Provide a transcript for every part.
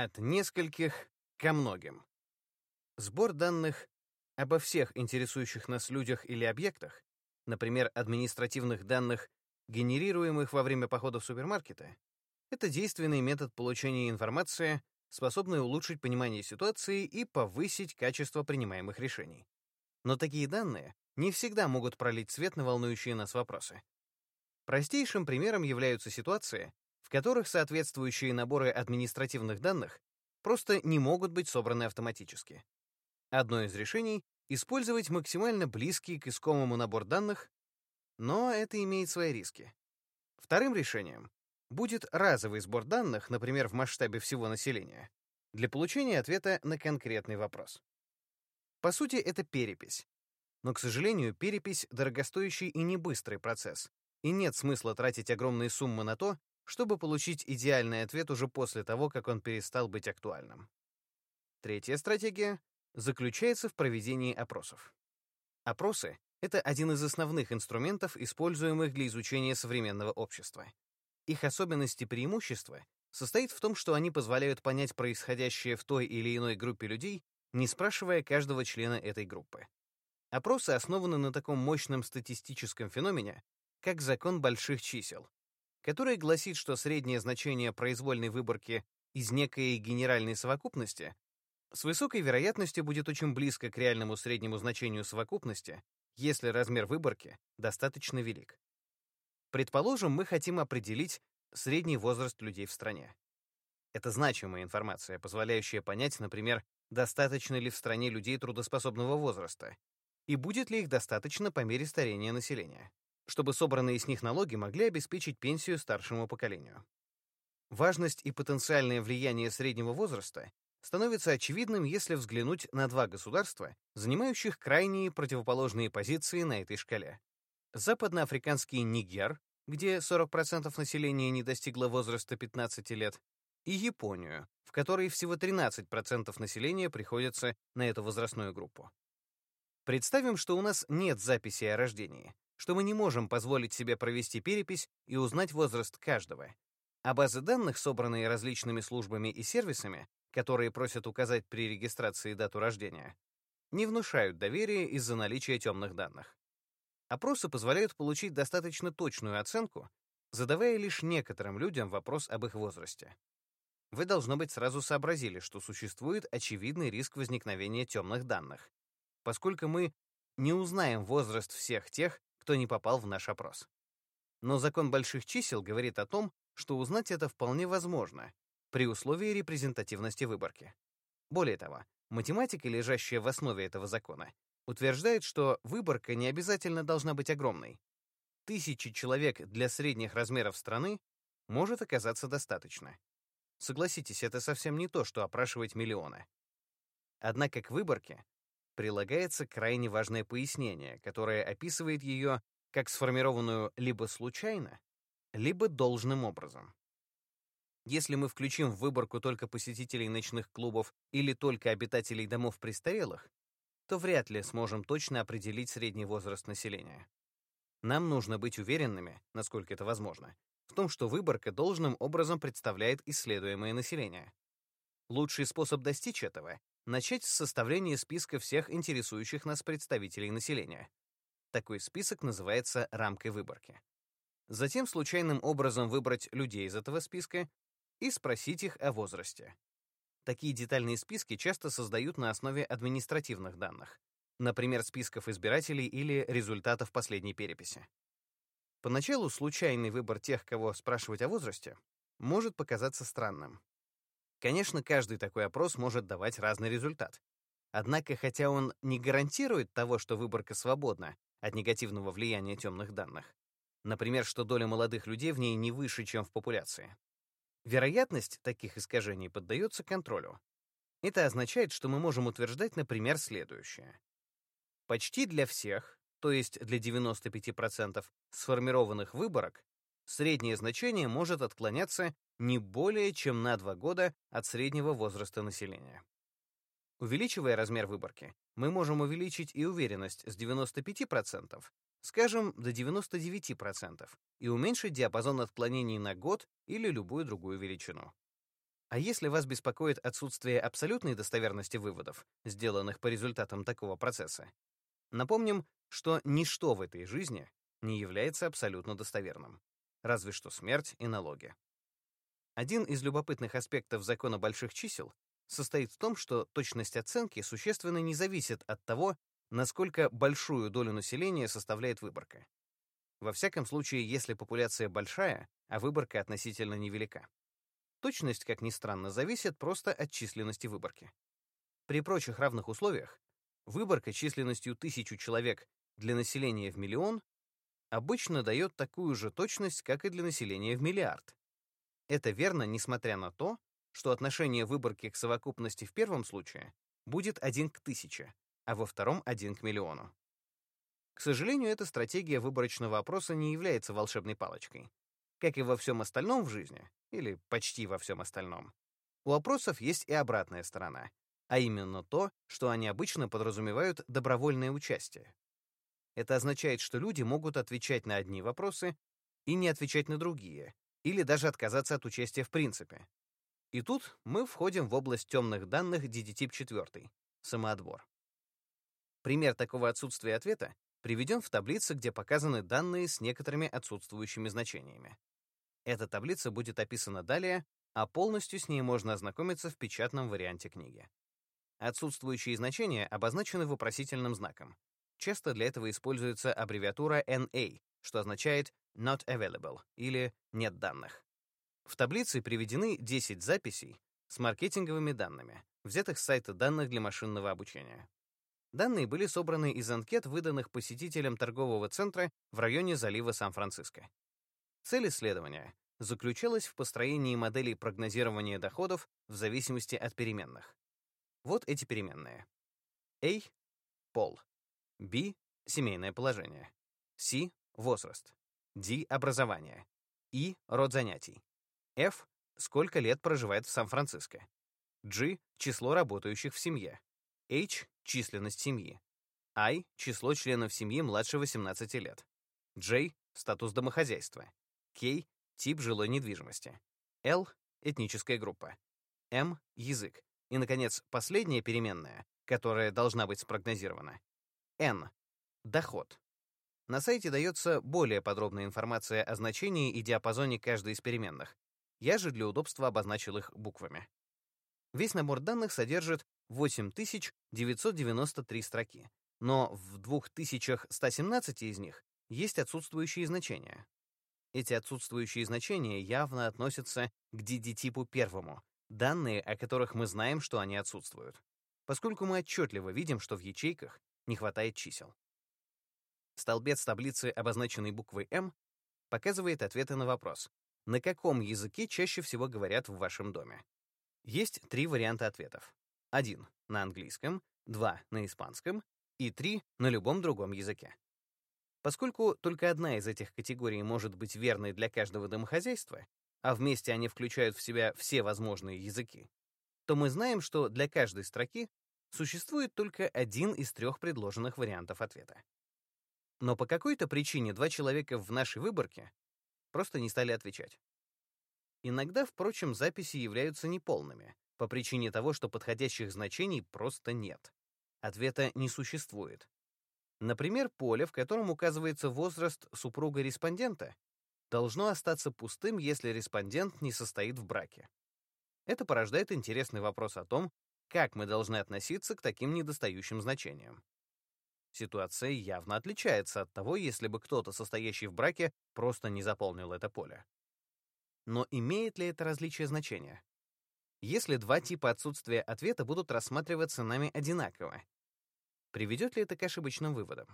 От нескольких ко многим. Сбор данных обо всех интересующих нас людях или объектах, например, административных данных, генерируемых во время похода в супермаркеты, это действенный метод получения информации, способный улучшить понимание ситуации и повысить качество принимаемых решений. Но такие данные не всегда могут пролить свет на волнующие нас вопросы. Простейшим примером являются ситуации, в которых соответствующие наборы административных данных просто не могут быть собраны автоматически. Одно из решений — использовать максимально близкий к искомому набор данных, но это имеет свои риски. Вторым решением будет разовый сбор данных, например, в масштабе всего населения, для получения ответа на конкретный вопрос. По сути, это перепись. Но, к сожалению, перепись — дорогостоящий и не быстрый процесс, и нет смысла тратить огромные суммы на то, чтобы получить идеальный ответ уже после того, как он перестал быть актуальным. Третья стратегия заключается в проведении опросов. Опросы — это один из основных инструментов, используемых для изучения современного общества. Их особенности и преимущества состоит в том, что они позволяют понять происходящее в той или иной группе людей, не спрашивая каждого члена этой группы. Опросы основаны на таком мощном статистическом феномене, как закон больших чисел, который гласит, что среднее значение произвольной выборки из некой генеральной совокупности с высокой вероятностью будет очень близко к реальному среднему значению совокупности, если размер выборки достаточно велик. Предположим, мы хотим определить средний возраст людей в стране. Это значимая информация, позволяющая понять, например, достаточно ли в стране людей трудоспособного возраста, и будет ли их достаточно по мере старения населения, чтобы собранные с них налоги могли обеспечить пенсию старшему поколению. Важность и потенциальное влияние среднего возраста становится очевидным, если взглянуть на два государства, занимающих крайние противоположные позиции на этой шкале. Западноафриканский Нигер, где 40% населения не достигло возраста 15 лет, и Японию, в которой всего 13% населения приходится на эту возрастную группу. Представим, что у нас нет записи о рождении, что мы не можем позволить себе провести перепись и узнать возраст каждого. А базы данных, собранные различными службами и сервисами, которые просят указать при регистрации дату рождения, не внушают доверия из-за наличия темных данных. Опросы позволяют получить достаточно точную оценку, задавая лишь некоторым людям вопрос об их возрасте. Вы, должно быть, сразу сообразили, что существует очевидный риск возникновения темных данных, поскольку мы не узнаем возраст всех тех, кто не попал в наш опрос. Но закон больших чисел говорит о том, что узнать это вполне возможно при условии репрезентативности выборки. Более того, математика, лежащая в основе этого закона, утверждает, что выборка не обязательно должна быть огромной. Тысячи человек для средних размеров страны может оказаться достаточно. Согласитесь, это совсем не то, что опрашивать миллионы. Однако к выборке прилагается крайне важное пояснение, которое описывает ее как сформированную либо случайно, либо должным образом. Если мы включим в выборку только посетителей ночных клубов или только обитателей домов престарелых, то вряд ли сможем точно определить средний возраст населения. Нам нужно быть уверенными, насколько это возможно, в том, что выборка должным образом представляет исследуемое население. Лучший способ достичь этого — начать с составления списка всех интересующих нас представителей населения. Такой список называется рамкой выборки. Затем случайным образом выбрать людей из этого списка и спросить их о возрасте. Такие детальные списки часто создают на основе административных данных, например, списков избирателей или результатов последней переписи. Поначалу случайный выбор тех, кого спрашивать о возрасте, может показаться странным. Конечно, каждый такой опрос может давать разный результат. Однако, хотя он не гарантирует того, что выборка свободна от негативного влияния темных данных, например, что доля молодых людей в ней не выше, чем в популяции, Вероятность таких искажений поддается контролю. Это означает, что мы можем утверждать, например, следующее. Почти для всех, то есть для 95% сформированных выборок, среднее значение может отклоняться не более чем на 2 года от среднего возраста населения. Увеличивая размер выборки, мы можем увеличить и уверенность с 95% скажем, до 99%, и уменьшить диапазон отклонений на год или любую другую величину. А если вас беспокоит отсутствие абсолютной достоверности выводов, сделанных по результатам такого процесса, напомним, что ничто в этой жизни не является абсолютно достоверным, разве что смерть и налоги. Один из любопытных аспектов закона больших чисел состоит в том, что точность оценки существенно не зависит от того, насколько большую долю населения составляет выборка. Во всяком случае, если популяция большая, а выборка относительно невелика. Точность, как ни странно, зависит просто от численности выборки. При прочих равных условиях выборка численностью тысячу человек для населения в миллион обычно дает такую же точность, как и для населения в миллиард. Это верно, несмотря на то, что отношение выборки к совокупности в первом случае будет 1 к 1000, а во втором 1 к миллиону. К сожалению, эта стратегия выборочного опроса не является волшебной палочкой. Как и во всем остальном в жизни, или почти во всем остальном, у опросов есть и обратная сторона, а именно то, что они обычно подразумевают добровольное участие. Это означает, что люди могут отвечать на одни вопросы и не отвечать на другие, или даже отказаться от участия в принципе. И тут мы входим в область темных данных DD-тип 4 — самоотбор. Пример такого отсутствия ответа приведен в таблице, где показаны данные с некоторыми отсутствующими значениями. Эта таблица будет описана далее, а полностью с ней можно ознакомиться в печатном варианте книги. Отсутствующие значения обозначены вопросительным знаком. Часто для этого используется аббревиатура NA, что означает not available или нет данных. В таблице приведены 10 записей с маркетинговыми данными, взятых с сайта данных для машинного обучения. Данные были собраны из анкет, выданных посетителям торгового центра в районе залива Сан-Франциско. Цель исследования заключалась в построении моделей прогнозирования доходов в зависимости от переменных. Вот эти переменные. A — пол. B — семейное положение. C — возраст. D — образование. E — род занятий. F — сколько лет проживает в Сан-Франциско. G — число работающих в семье. H — численность семьи. I — число членов семьи младше 18 лет. J — статус домохозяйства. K — тип жилой недвижимости. L — этническая группа. M — язык. И, наконец, последняя переменная, которая должна быть спрогнозирована. N — доход. На сайте дается более подробная информация о значении и диапазоне каждой из переменных. Я же для удобства обозначил их буквами. Весь набор данных содержит 8993 строки, но в 2117 из них есть отсутствующие значения. Эти отсутствующие значения явно относятся к DD-типу первому, данные, о которых мы знаем, что они отсутствуют, поскольку мы отчетливо видим, что в ячейках не хватает чисел. Столбец таблицы, обозначенный буквой М, показывает ответы на вопрос, на каком языке чаще всего говорят в вашем доме. Есть три варианта ответов. Один — на английском, два — на испанском и три — на любом другом языке. Поскольку только одна из этих категорий может быть верной для каждого домохозяйства, а вместе они включают в себя все возможные языки, то мы знаем, что для каждой строки существует только один из трех предложенных вариантов ответа. Но по какой-то причине два человека в нашей выборке просто не стали отвечать. Иногда, впрочем, записи являются неполными, по причине того, что подходящих значений просто нет. Ответа не существует. Например, поле, в котором указывается возраст супруга респондента, должно остаться пустым, если респондент не состоит в браке. Это порождает интересный вопрос о том, как мы должны относиться к таким недостающим значениям. Ситуация явно отличается от того, если бы кто-то, состоящий в браке, просто не заполнил это поле. Но имеет ли это различие значения? Если два типа отсутствия ответа будут рассматриваться нами одинаково, Приведет ли это к ошибочным выводам?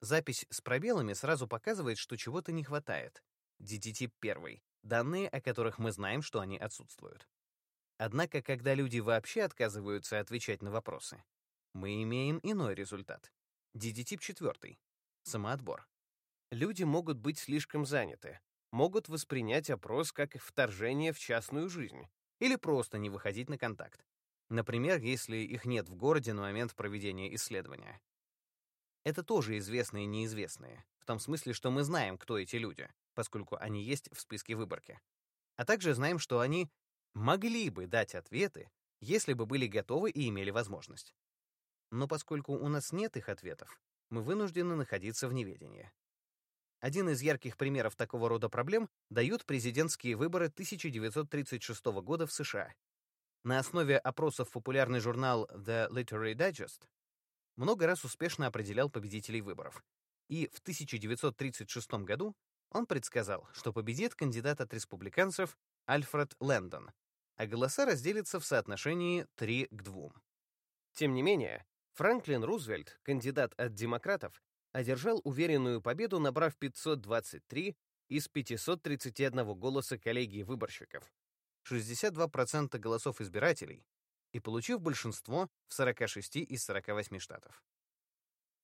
Запись с пробелами сразу показывает, что чего-то не хватает. DT-тип 1. Данные, о которых мы знаем, что они отсутствуют. Однако, когда люди вообще отказываются отвечать на вопросы, мы имеем иной результат. DD-тип 4. Самоотбор. Люди могут быть слишком заняты, могут воспринять опрос как вторжение в частную жизнь или просто не выходить на контакт. Например, если их нет в городе на момент проведения исследования. Это тоже известные неизвестные, в том смысле, что мы знаем, кто эти люди, поскольку они есть в списке выборки. А также знаем, что они могли бы дать ответы, если бы были готовы и имели возможность. Но поскольку у нас нет их ответов, мы вынуждены находиться в неведении. Один из ярких примеров такого рода проблем дают президентские выборы 1936 года в США. На основе опросов популярный журнал The Literary Digest много раз успешно определял победителей выборов. И в 1936 году он предсказал, что победит кандидат от республиканцев Альфред Лэндон, а голоса разделятся в соотношении 3 к 2. Тем не менее, Франклин Рузвельт, кандидат от демократов, одержал уверенную победу, набрав 523 из 531 голоса коллегии выборщиков, 62% голосов избирателей, и получив большинство в 46 из 48 штатов.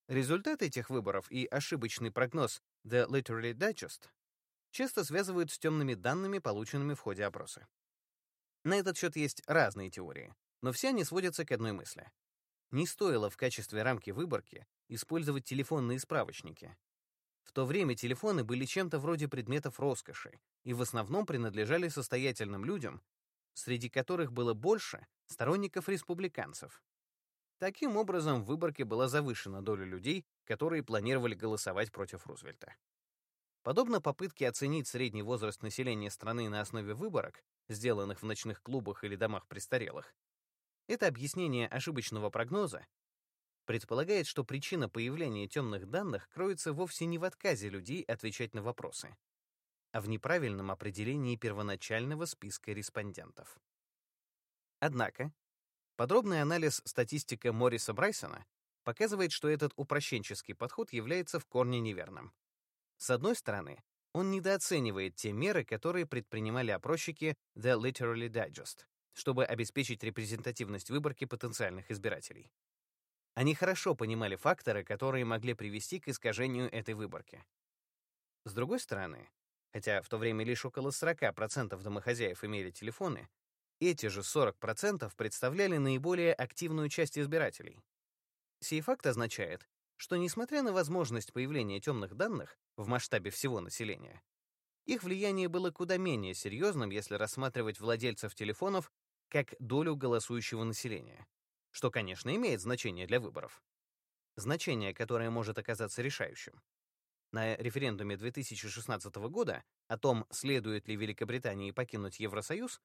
Результат этих выборов и ошибочный прогноз The Literary Digest часто связывают с темными данными, полученными в ходе опроса. На этот счет есть разные теории, но все они сводятся к одной мысли. Не стоило в качестве рамки выборки использовать телефонные справочники. В то время телефоны были чем-то вроде предметов роскоши и в основном принадлежали состоятельным людям, среди которых было больше сторонников республиканцев. Таким образом, в выборке была завышена доля людей, которые планировали голосовать против Рузвельта. Подобно попытке оценить средний возраст населения страны на основе выборок, сделанных в ночных клубах или домах престарелых, это объяснение ошибочного прогноза предполагает, что причина появления темных данных кроется вовсе не в отказе людей отвечать на вопросы, а в неправильном определении первоначального списка респондентов. Однако, подробный анализ статистика Морриса Брайсона показывает, что этот упрощенческий подход является в корне неверным. С одной стороны, он недооценивает те меры, которые предпринимали опросчики The Literary Digest, чтобы обеспечить репрезентативность выборки потенциальных избирателей. Они хорошо понимали факторы, которые могли привести к искажению этой выборки. С другой стороны, хотя в то время лишь около 40% домохозяев имели телефоны, эти же 40% представляли наиболее активную часть избирателей. Сей факт означает, что несмотря на возможность появления темных данных в масштабе всего населения, их влияние было куда менее серьезным, если рассматривать владельцев телефонов как долю голосующего населения что, конечно, имеет значение для выборов. Значение, которое может оказаться решающим. На референдуме 2016 года о том, следует ли Великобритании покинуть Евросоюз,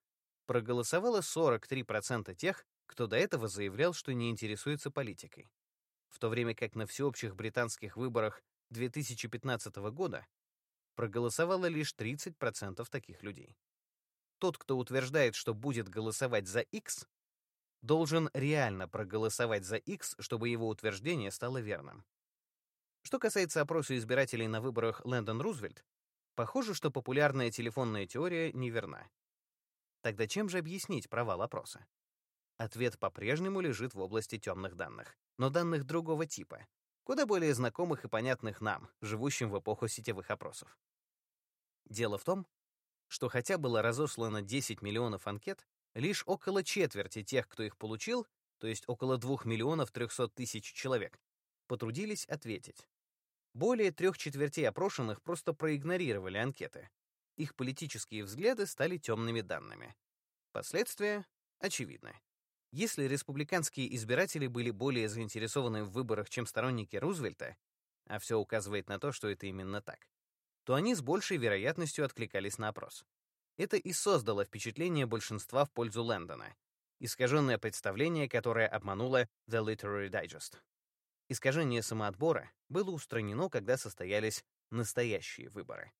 проголосовало 43% тех, кто до этого заявлял, что не интересуется политикой. В то время как на всеобщих британских выборах 2015 года проголосовало лишь 30% таких людей. Тот, кто утверждает, что будет голосовать за X, должен реально проголосовать за X, чтобы его утверждение стало верным. Что касается опроса избирателей на выборах Лэндон Рузвельт, похоже, что популярная телефонная теория неверна. Тогда чем же объяснить провал опроса? Ответ по-прежнему лежит в области темных данных, но данных другого типа, куда более знакомых и понятных нам, живущим в эпоху сетевых опросов. Дело в том, что хотя было разослано 10 миллионов анкет, Лишь около четверти тех, кто их получил, то есть около 2 миллионов 300 тысяч человек, потрудились ответить. Более трех четвертей опрошенных просто проигнорировали анкеты. Их политические взгляды стали темными данными. Последствия очевидны. Если республиканские избиратели были более заинтересованы в выборах, чем сторонники Рузвельта, а все указывает на то, что это именно так, то они с большей вероятностью откликались на опрос. Это и создало впечатление большинства в пользу Лэндона, искаженное представление, которое обмануло The Literary Digest. Искажение самоотбора было устранено, когда состоялись настоящие выборы.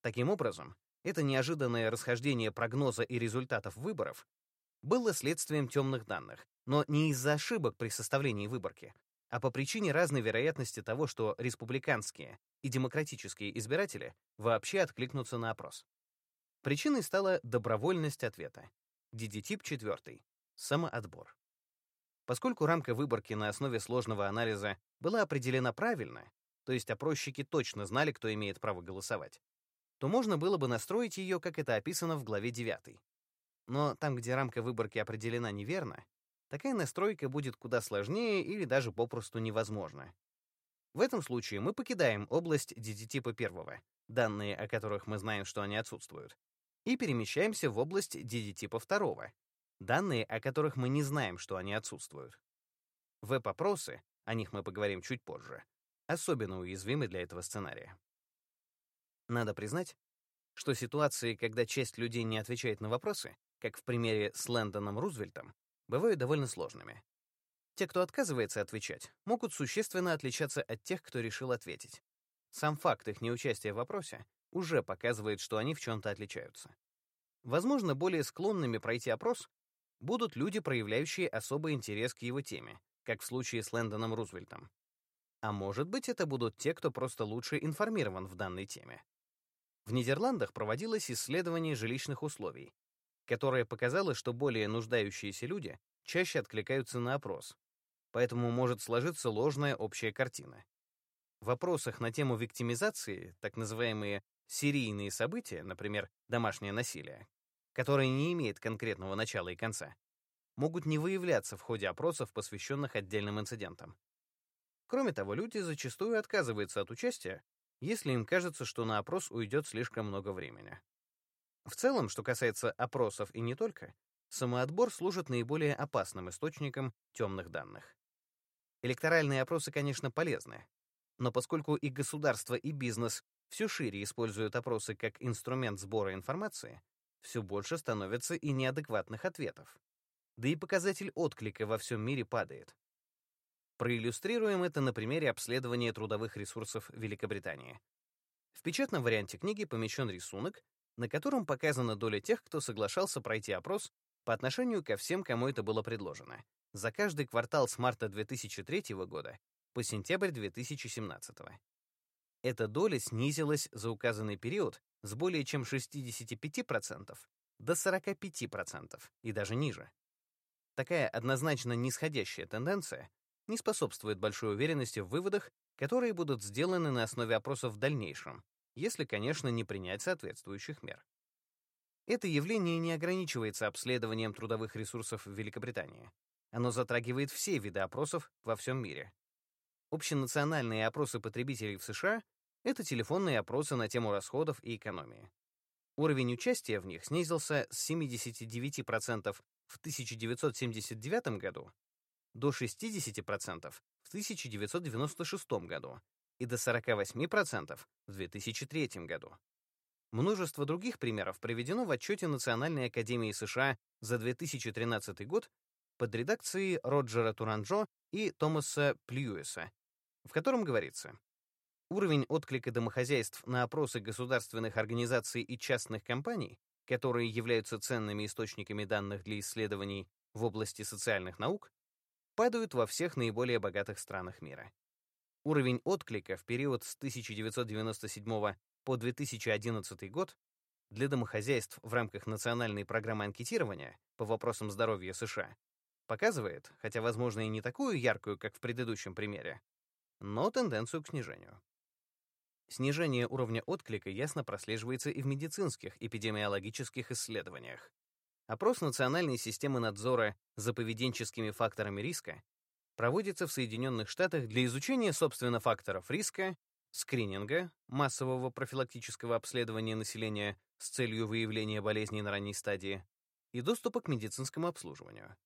Таким образом, это неожиданное расхождение прогноза и результатов выборов было следствием темных данных, но не из-за ошибок при составлении выборки, а по причине разной вероятности того, что республиканские и демократические избиратели вообще откликнутся на опрос. Причиной стала добровольность ответа. DD-тип 4. Самоотбор. Поскольку рамка выборки на основе сложного анализа была определена правильно, то есть опросчики точно знали, кто имеет право голосовать, то можно было бы настроить ее, как это описано в главе 9. Но там, где рамка выборки определена неверно, такая настройка будет куда сложнее или даже попросту невозможна. В этом случае мы покидаем область DD-типа первого, данные о которых мы знаем, что они отсутствуют, и перемещаемся в область DD-типа второго, данные о которых мы не знаем, что они отсутствуют. Веб-опросы, о них мы поговорим чуть позже, особенно уязвимы для этого сценария. Надо признать, что ситуации, когда часть людей не отвечает на вопросы, как в примере с Лэндоном Рузвельтом, бывают довольно сложными. Те, кто отказывается отвечать, могут существенно отличаться от тех, кто решил ответить. Сам факт их неучастия в вопросе уже показывает, что они в чем-то отличаются. Возможно, более склонными пройти опрос будут люди, проявляющие особый интерес к его теме, как в случае с Лэндоном Рузвельтом. А может быть, это будут те, кто просто лучше информирован в данной теме. В Нидерландах проводилось исследование жилищных условий, которое показало, что более нуждающиеся люди чаще откликаются на опрос, поэтому может сложиться ложная общая картина. В вопросах на тему виктимизации, так называемые серийные события, например, домашнее насилие, которое не имеет конкретного начала и конца, могут не выявляться в ходе опросов, посвященных отдельным инцидентам. Кроме того, люди зачастую отказываются от участия, если им кажется, что на опрос уйдет слишком много времени. В целом, что касается опросов и не только, самоотбор служит наиболее опасным источником темных данных. Электоральные опросы, конечно, полезны, но поскольку и государство, и бизнес все шире используют опросы как инструмент сбора информации, все больше становится и неадекватных ответов. Да и показатель отклика во всем мире падает. Проиллюстрируем это на примере обследования трудовых ресурсов Великобритании. В печатном варианте книги помещен рисунок, на котором показана доля тех, кто соглашался пройти опрос по отношению ко всем, кому это было предложено, за каждый квартал с марта 2003 года по сентябрь 2017. Эта доля снизилась за указанный период с более чем 65% до 45% и даже ниже. Такая однозначно нисходящая тенденция не способствует большой уверенности в выводах, которые будут сделаны на основе опросов в дальнейшем, если, конечно, не принять соответствующих мер. Это явление не ограничивается обследованием трудовых ресурсов в Великобритании. Оно затрагивает все виды опросов во всем мире. Общенациональные опросы потребителей в США — это телефонные опросы на тему расходов и экономии. Уровень участия в них снизился с 79% в 1979 году до 60% в 1996 году и до 48% в 2003 году. Множество других примеров приведено в отчете Национальной академии США за 2013 год под редакцией Роджера Туранджо и Томаса Пльюиса, в котором говорится, уровень отклика домохозяйств на опросы государственных организаций и частных компаний, которые являются ценными источниками данных для исследований в области социальных наук, падают во всех наиболее богатых странах мира. Уровень отклика в период с 1997 по 2011 год для домохозяйств в рамках национальной программы анкетирования по вопросам здоровья США показывает, хотя, возможно, и не такую яркую, как в предыдущем примере, но тенденцию к снижению. Снижение уровня отклика ясно прослеживается и в медицинских эпидемиологических исследованиях. Опрос Национальной системы надзора за поведенческими факторами риска проводится в Соединенных Штатах для изучения, собственно, факторов риска, скрининга, массового профилактического обследования населения с целью выявления болезней на ранней стадии и доступа к медицинскому обслуживанию.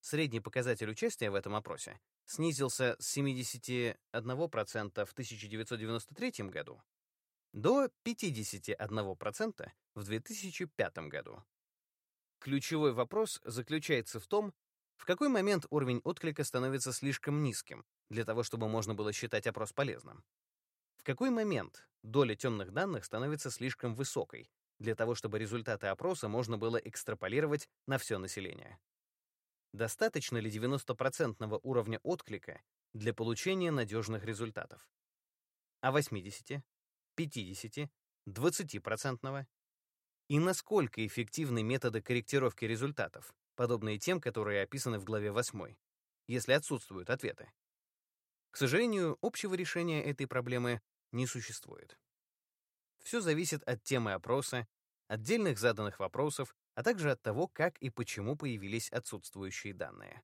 Средний показатель участия в этом опросе снизился с 71% в 1993 году до 51% в 2005 году. Ключевой вопрос заключается в том, в какой момент уровень отклика становится слишком низким для того, чтобы можно было считать опрос полезным. В какой момент доля темных данных становится слишком высокой для того, чтобы результаты опроса можно было экстраполировать на все население. Достаточно ли 90% уровня отклика для получения надежных результатов? А 80, 50, 20%? и насколько эффективны методы корректировки результатов, подобные тем, которые описаны в главе 8, если отсутствуют ответы. К сожалению, общего решения этой проблемы не существует. Все зависит от темы опроса, отдельных заданных вопросов, а также от того, как и почему появились отсутствующие данные.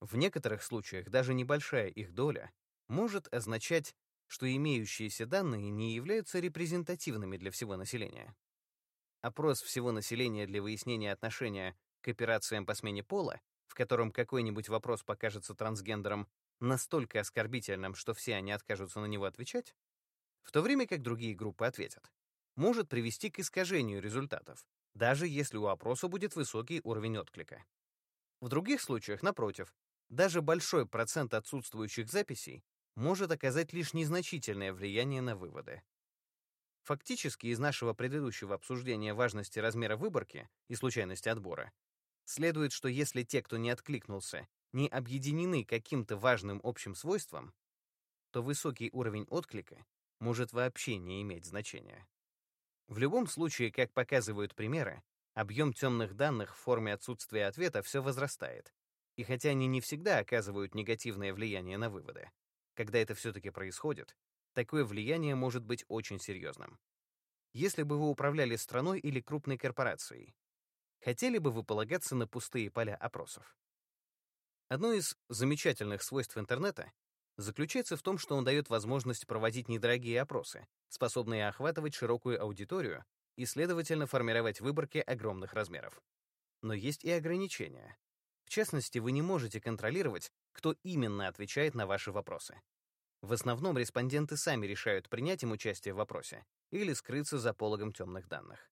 В некоторых случаях даже небольшая их доля может означать, что имеющиеся данные не являются репрезентативными для всего населения. опрос всего населения для выяснения отношения к операциям по смене пола, в котором какой-нибудь вопрос покажется трансгендерам настолько оскорбительным, что все они откажутся на него отвечать, в то время как другие группы ответят, может привести к искажению результатов, даже если у опроса будет высокий уровень отклика. В других случаях, напротив, даже большой процент отсутствующих записей может оказать лишь незначительное влияние на выводы. Фактически из нашего предыдущего обсуждения важности размера выборки и случайности отбора следует, что если те, кто не откликнулся, не объединены каким-то важным общим свойством, то высокий уровень отклика может вообще не иметь значения. В любом случае, как показывают примеры, объем темных данных в форме отсутствия ответа все возрастает. И хотя они не всегда оказывают негативное влияние на выводы, когда это все-таки происходит, такое влияние может быть очень серьезным. Если бы вы управляли страной или крупной корпорацией, хотели бы вы полагаться на пустые поля опросов? Одно из замечательных свойств интернета заключается в том, что он дает возможность проводить недорогие опросы, способные охватывать широкую аудиторию и, следовательно, формировать выборки огромных размеров. Но есть и ограничения. В частности, вы не можете контролировать, кто именно отвечает на ваши вопросы. В основном респонденты сами решают принять им участие в вопросе или скрыться за пологом темных данных.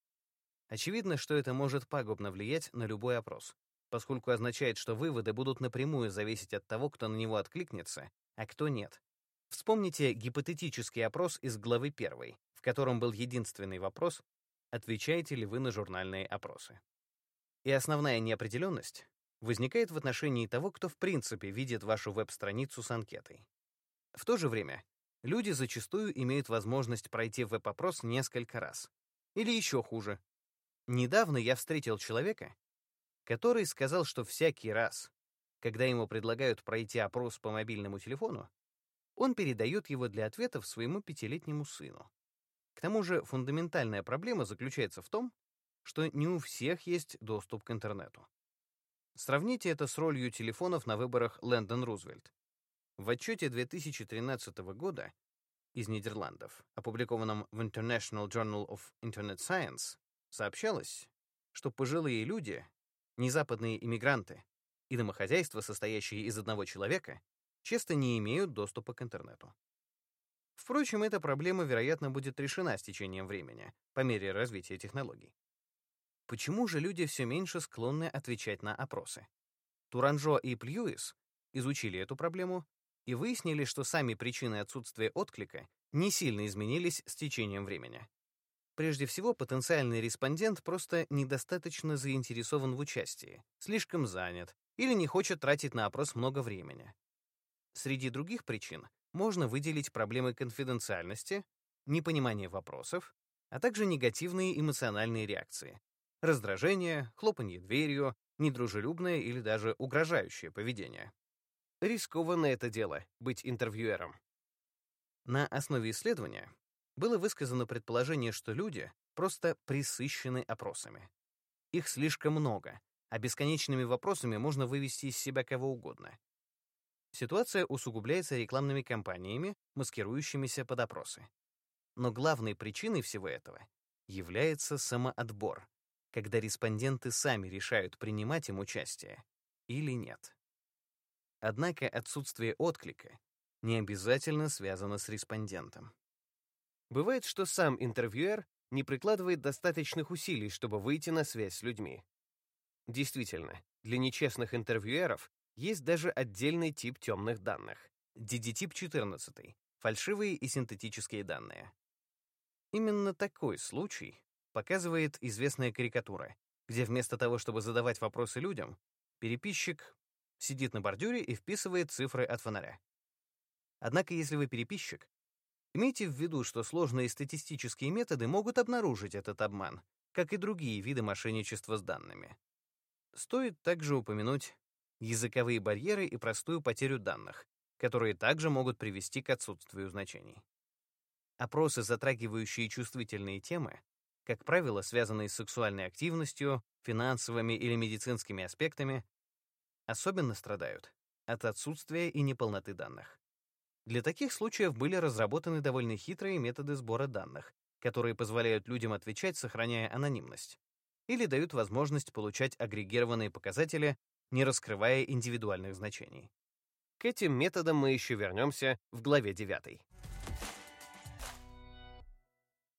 Очевидно, что это может пагубно влиять на любой опрос, поскольку означает, что выводы будут напрямую зависеть от того, кто на него откликнется, а кто нет. Вспомните гипотетический опрос из главы 1, в котором был единственный вопрос «Отвечаете ли вы на журнальные опросы?». И основная неопределенность возникает в отношении того, кто в принципе видит вашу веб-страницу с анкетой. В то же время люди зачастую имеют возможность пройти веб-опрос несколько раз. Или еще хуже. Недавно я встретил человека, который сказал, что всякий раз, когда ему предлагают пройти опрос по мобильному телефону, он передает его для ответов своему пятилетнему сыну. К тому же фундаментальная проблема заключается в том, что не у всех есть доступ к интернету. Сравните это с ролью телефонов на выборах Лэндон Рузвельт. В отчете 2013 года из Нидерландов, опубликованном в International Journal of Internet Science, сообщалось, что пожилые люди, незападные иммигранты и домохозяйства, состоящие из одного человека, часто не имеют доступа к интернету. Впрочем, эта проблема, вероятно, будет решена с течением времени, по мере развития технологий. Почему же люди все меньше склонны отвечать на опросы? Туранжо и Пльюис изучили эту проблему и выяснили, что сами причины отсутствия отклика не сильно изменились с течением времени. Прежде всего, потенциальный респондент просто недостаточно заинтересован в участии, слишком занят или не хочет тратить на опрос много времени. Среди других причин можно выделить проблемы конфиденциальности, непонимание вопросов, а также негативные эмоциональные реакции, раздражение, хлопанье дверью, недружелюбное или даже угрожающее поведение. Рискованно это дело — быть интервьюером. На основе исследования было высказано предположение, что люди просто присыщены опросами. Их слишком много, а бесконечными вопросами можно вывести из себя кого угодно. Ситуация усугубляется рекламными кампаниями, маскирующимися под опросы. Но главной причиной всего этого является самоотбор, когда респонденты сами решают, принимать им участие или нет. Однако отсутствие отклика не обязательно связано с респондентом. Бывает, что сам интервьюер не прикладывает достаточных усилий, чтобы выйти на связь с людьми. Действительно, для нечестных интервьюеров есть даже отдельный тип темных данных — DD-тип 14, фальшивые и синтетические данные. Именно такой случай показывает известная карикатура, где вместо того, чтобы задавать вопросы людям, переписчик сидит на бордюре и вписывает цифры от фонаря. Однако, если вы переписчик, имейте в виду, что сложные статистические методы могут обнаружить этот обман, как и другие виды мошенничества с данными. Стоит также упомянуть языковые барьеры и простую потерю данных, которые также могут привести к отсутствию значений. Опросы, затрагивающие чувствительные темы, как правило, связанные с сексуальной активностью, финансовыми или медицинскими аспектами, особенно страдают от отсутствия и неполноты данных. Для таких случаев были разработаны довольно хитрые методы сбора данных, которые позволяют людям отвечать, сохраняя анонимность, или дают возможность получать агрегированные показатели, не раскрывая индивидуальных значений. К этим методам мы еще вернемся в главе 9.